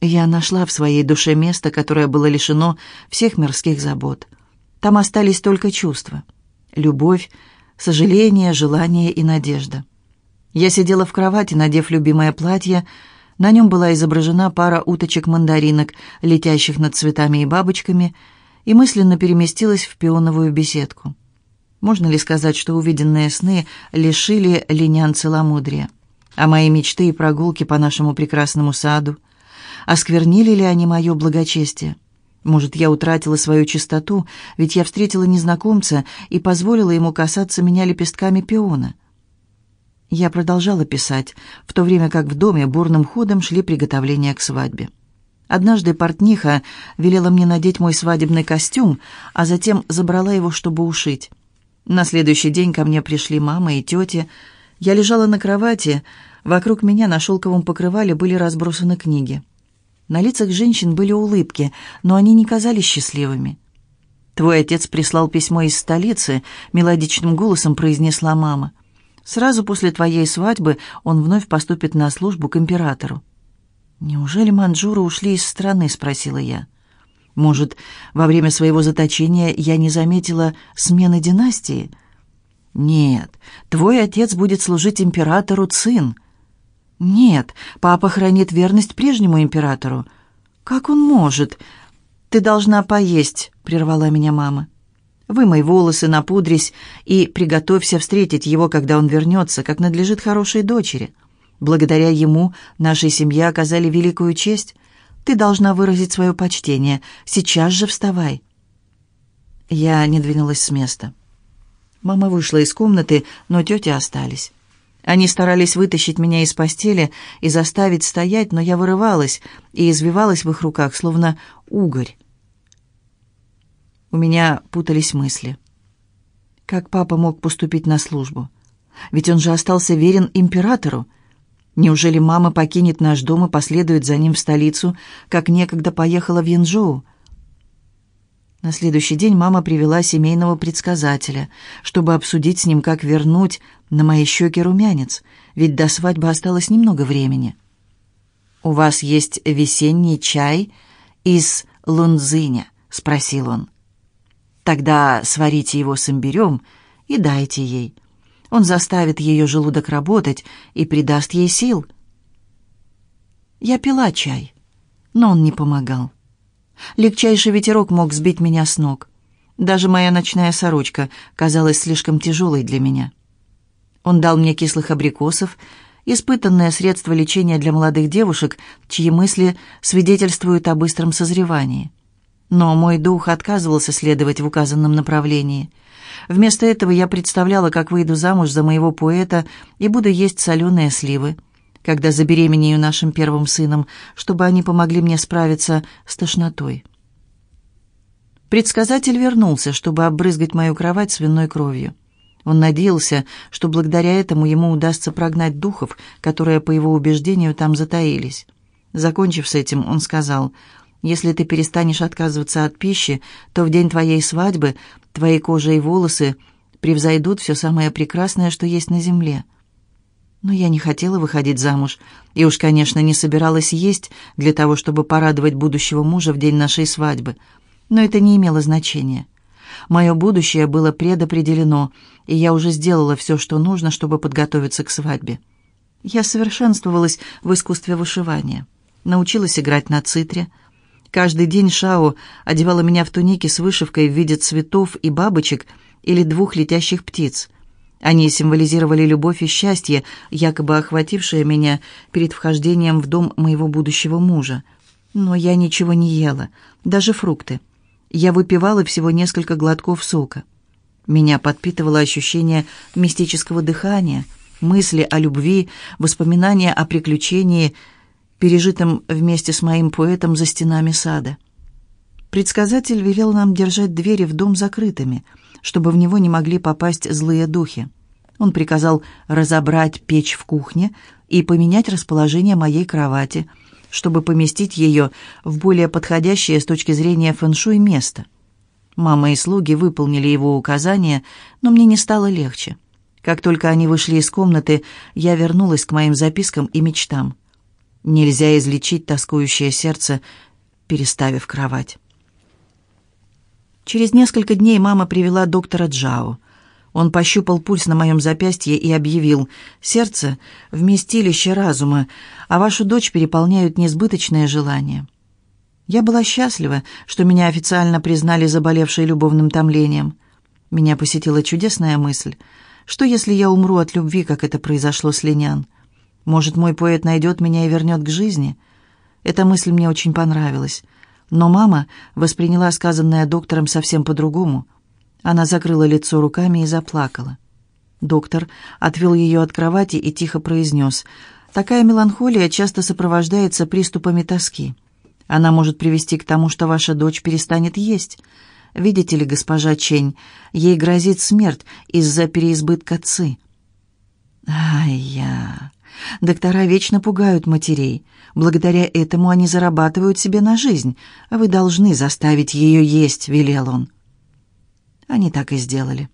Я нашла в своей душе место, которое было лишено всех мирских забот. Там остались только чувства. Любовь, сожаление, желание и надежда. Я сидела в кровати, надев любимое платье. На нем была изображена пара уточек-мандаринок, летящих над цветами и бабочками, и мысленно переместилась в пионовую беседку. Можно ли сказать, что увиденные сны лишили линян целомудрия? А мои мечты и прогулки по нашему прекрасному саду? Осквернили ли они мое благочестие? Может, я утратила свою чистоту, ведь я встретила незнакомца и позволила ему касаться меня лепестками пиона. Я продолжала писать, в то время как в доме бурным ходом шли приготовления к свадьбе. Однажды портниха велела мне надеть мой свадебный костюм, а затем забрала его, чтобы ушить. На следующий день ко мне пришли мама и тети. Я лежала на кровати, вокруг меня на шелковом покрывале были разбросаны книги. На лицах женщин были улыбки, но они не казались счастливыми. «Твой отец прислал письмо из столицы», — мелодичным голосом произнесла мама. «Сразу после твоей свадьбы он вновь поступит на службу к императору». «Неужели манжуры ушли из страны?» — спросила я. «Может, во время своего заточения я не заметила смены династии?» «Нет, твой отец будет служить императору Цин». «Нет, папа хранит верность прежнему императору». «Как он может?» «Ты должна поесть», — прервала меня мама. «Вымой волосы, напудрись и приготовься встретить его, когда он вернется, как надлежит хорошей дочери. Благодаря ему нашей семье оказали великую честь. Ты должна выразить свое почтение. Сейчас же вставай». Я не двинулась с места. Мама вышла из комнаты, но тети остались. Они старались вытащить меня из постели и заставить стоять, но я вырывалась и извивалась в их руках, словно угорь. У меня путались мысли. Как папа мог поступить на службу? Ведь он же остался верен императору. Неужели мама покинет наш дом и последует за ним в столицу, как некогда поехала в Янчжоу? На следующий день мама привела семейного предсказателя, чтобы обсудить с ним, как вернуть на мои щеки румянец, ведь до свадьбы осталось немного времени. «У вас есть весенний чай из лунзиня?» — спросил он. «Тогда сварите его с имбирем и дайте ей. Он заставит ее желудок работать и придаст ей сил». Я пила чай, но он не помогал. Легчайший ветерок мог сбить меня с ног. Даже моя ночная сорочка казалась слишком тяжелой для меня. Он дал мне кислых абрикосов, испытанное средство лечения для молодых девушек, чьи мысли свидетельствуют о быстром созревании. Но мой дух отказывался следовать в указанном направлении. Вместо этого я представляла, как выйду замуж за моего поэта и буду есть соленые сливы когда забеременею нашим первым сыном, чтобы они помогли мне справиться с тошнотой. Предсказатель вернулся, чтобы обрызгать мою кровать свиной кровью. Он надеялся, что благодаря этому ему удастся прогнать духов, которые, по его убеждению, там затаились. Закончив с этим, он сказал, «Если ты перестанешь отказываться от пищи, то в день твоей свадьбы твои кожа и волосы превзойдут все самое прекрасное, что есть на земле». Но я не хотела выходить замуж, и уж, конечно, не собиралась есть для того, чтобы порадовать будущего мужа в день нашей свадьбы. Но это не имело значения. Мое будущее было предопределено, и я уже сделала все, что нужно, чтобы подготовиться к свадьбе. Я совершенствовалась в искусстве вышивания, научилась играть на цитре. Каждый день Шао одевала меня в туники с вышивкой в виде цветов и бабочек или двух летящих птиц – они символизировали любовь и счастье, якобы охватившее меня перед вхождением в дом моего будущего мужа. Но я ничего не ела, даже фрукты. Я выпивала всего несколько глотков сока. Меня подпитывало ощущение мистического дыхания, мысли о любви, воспоминания о приключении, пережитом вместе с моим поэтом за стенами сада. Предсказатель велел нам держать двери в дом закрытыми — чтобы в него не могли попасть злые духи. Он приказал разобрать печь в кухне и поменять расположение моей кровати, чтобы поместить ее в более подходящее с точки зрения фэншуй место. Мама и слуги выполнили его указания, но мне не стало легче. Как только они вышли из комнаты, я вернулась к моим запискам и мечтам. Нельзя излечить тоскующее сердце, переставив кровать. Через несколько дней мама привела доктора Джао. Он пощупал пульс на моем запястье и объявил «Сердце — вместилище разума, а вашу дочь переполняют несбыточные желания». Я была счастлива, что меня официально признали заболевшей любовным томлением. Меня посетила чудесная мысль. Что, если я умру от любви, как это произошло с Ленян? Может, мой поэт найдет меня и вернет к жизни? Эта мысль мне очень понравилась. Но мама восприняла сказанное доктором совсем по-другому. Она закрыла лицо руками и заплакала. Доктор отвел ее от кровати и тихо произнес, «Такая меланхолия часто сопровождается приступами тоски. Она может привести к тому, что ваша дочь перестанет есть. Видите ли, госпожа Чень, ей грозит смерть из-за переизбытка ци». «Ай-я...» Доктора вечно пугают матерей. Благодаря этому они зарабатывают себе на жизнь. Вы должны заставить ее есть», — велел он. Они так и сделали.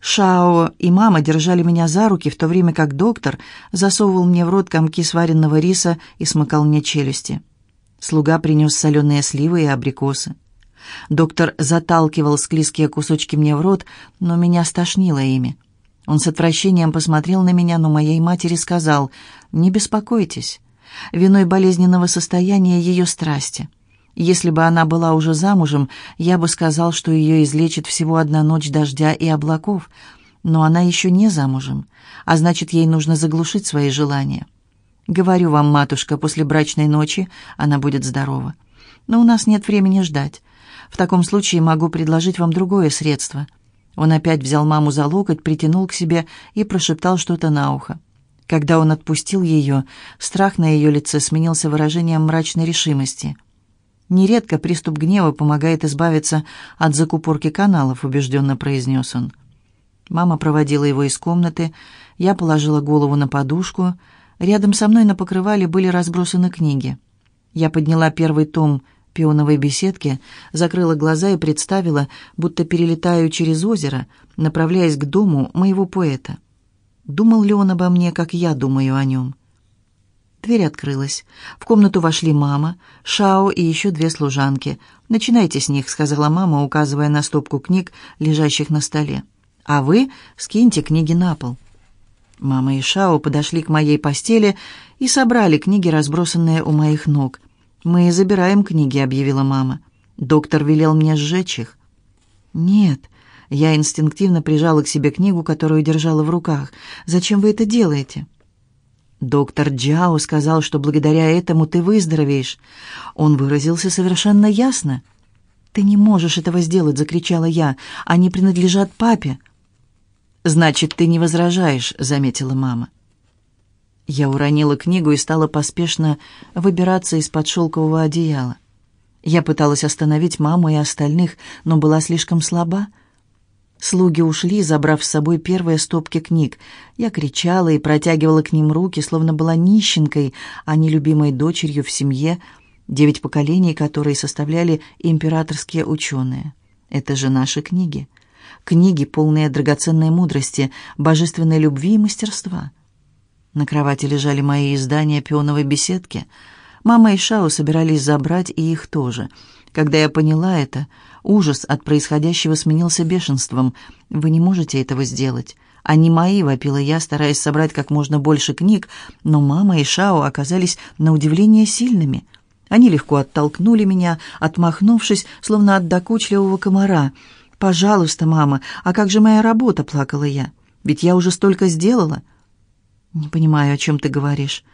Шао и мама держали меня за руки, в то время как доктор засовывал мне в рот комки сваренного риса и смыкал мне челюсти. Слуга принес соленые сливы и абрикосы. Доктор заталкивал склизкие кусочки мне в рот, но меня стошнило ими. Он с отвращением посмотрел на меня, но моей матери сказал, «Не беспокойтесь, виной болезненного состояния ее страсти. Если бы она была уже замужем, я бы сказал, что ее излечит всего одна ночь дождя и облаков, но она еще не замужем, а значит, ей нужно заглушить свои желания. Говорю вам, матушка, после брачной ночи она будет здорова. Но у нас нет времени ждать. В таком случае могу предложить вам другое средство — он опять взял маму за локоть, притянул к себе и прошептал что-то на ухо. Когда он отпустил ее, страх на ее лице сменился выражением мрачной решимости. «Нередко приступ гнева помогает избавиться от закупорки каналов», — убежденно произнес он. Мама проводила его из комнаты, я положила голову на подушку. Рядом со мной на покрывале были разбросаны книги. Я подняла первый том пионовой беседке, закрыла глаза и представила, будто перелетаю через озеро, направляясь к дому моего поэта. Думал ли он обо мне, как я думаю о нем? Дверь открылась. В комнату вошли мама, Шао и еще две служанки. «Начинайте с них», — сказала мама, указывая на стопку книг, лежащих на столе. «А вы скиньте книги на пол». Мама и Шао подошли к моей постели и собрали книги, разбросанные у моих ног. «Мы забираем книги», — объявила мама. «Доктор велел мне сжечь их». «Нет». Я инстинктивно прижала к себе книгу, которую держала в руках. «Зачем вы это делаете?» «Доктор Джао сказал, что благодаря этому ты выздоровеешь». Он выразился совершенно ясно. «Ты не можешь этого сделать», — закричала я. «Они принадлежат папе». «Значит, ты не возражаешь», — заметила мама. Я уронила книгу и стала поспешно выбираться из-под шелкового одеяла. Я пыталась остановить маму и остальных, но была слишком слаба. Слуги ушли, забрав с собой первые стопки книг. Я кричала и протягивала к ним руки, словно была нищенкой, а не любимой дочерью в семье, девять поколений которой составляли императорские ученые. Это же наши книги. Книги, полные драгоценной мудрости, божественной любви и мастерства — на кровати лежали мои издания пионовой беседки. Мама и Шао собирались забрать и их тоже. Когда я поняла это, ужас от происходящего сменился бешенством. «Вы не можете этого сделать». «Они мои», — вопила я, стараясь собрать как можно больше книг, но мама и Шао оказались на удивление сильными. Они легко оттолкнули меня, отмахнувшись, словно от докучливого комара. «Пожалуйста, мама, а как же моя работа?» — плакала я. «Ведь я уже столько сделала». «Не понимаю, о чем ты говоришь.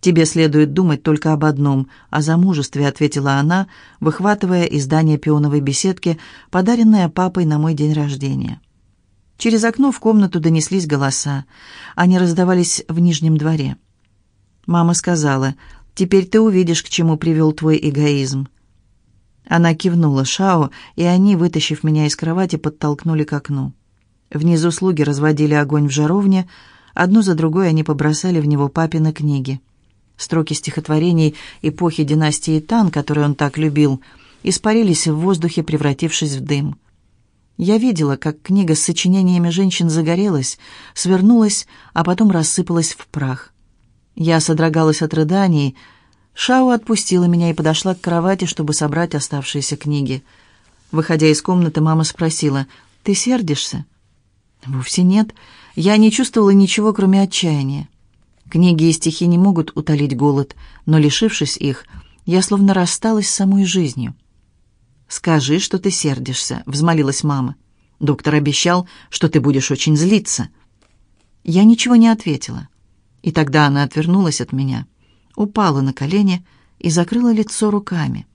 Тебе следует думать только об одном, о замужестве», — ответила она, выхватывая издание пионовой беседки, подаренное папой на мой день рождения. Через окно в комнату донеслись голоса. Они раздавались в нижнем дворе. Мама сказала, «Теперь ты увидишь, к чему привел твой эгоизм». Она кивнула Шао, и они, вытащив меня из кровати, подтолкнули к окну. Внизу слуги разводили огонь в жаровне, Одну за другой они побросали в него папины книги. Строки стихотворений эпохи династии Тан, которые он так любил, испарились в воздухе, превратившись в дым. Я видела, как книга с сочинениями женщин загорелась, свернулась, а потом рассыпалась в прах. Я содрогалась от рыданий. Шау отпустила меня и подошла к кровати, чтобы собрать оставшиеся книги. Выходя из комнаты, мама спросила, «Ты сердишься?» «Вовсе нет. Я не чувствовала ничего, кроме отчаяния. Книги и стихи не могут утолить голод, но, лишившись их, я словно рассталась с самой жизнью. «Скажи, что ты сердишься», — взмолилась мама. «Доктор обещал, что ты будешь очень злиться». Я ничего не ответила. И тогда она отвернулась от меня, упала на колени и закрыла лицо руками.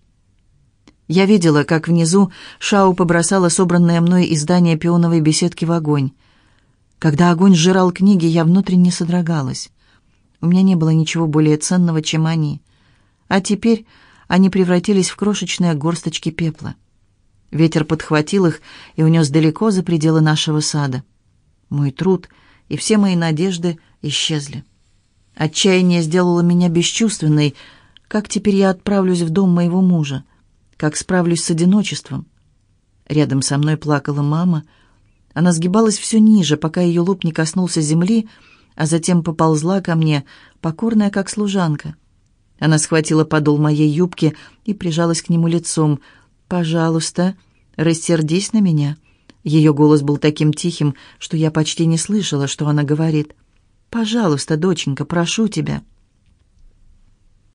Я видела, как внизу Шау побросала собранное мной издание пионовой беседки в огонь. Когда огонь сжирал книги, я внутренне содрогалась. У меня не было ничего более ценного, чем они. А теперь они превратились в крошечные горсточки пепла. Ветер подхватил их и унес далеко за пределы нашего сада. Мой труд и все мои надежды исчезли. Отчаяние сделало меня бесчувственной. Как теперь я отправлюсь в дом моего мужа? Как справлюсь с одиночеством? Рядом со мной плакала мама. Она сгибалась все ниже, пока ее лоб не коснулся земли, а затем поползла ко мне, покорная, как служанка. Она схватила подол моей юбки и прижалась к нему лицом. «Пожалуйста, рассердись на меня». Ее голос был таким тихим, что я почти не слышала, что она говорит. «Пожалуйста, доченька, прошу тебя».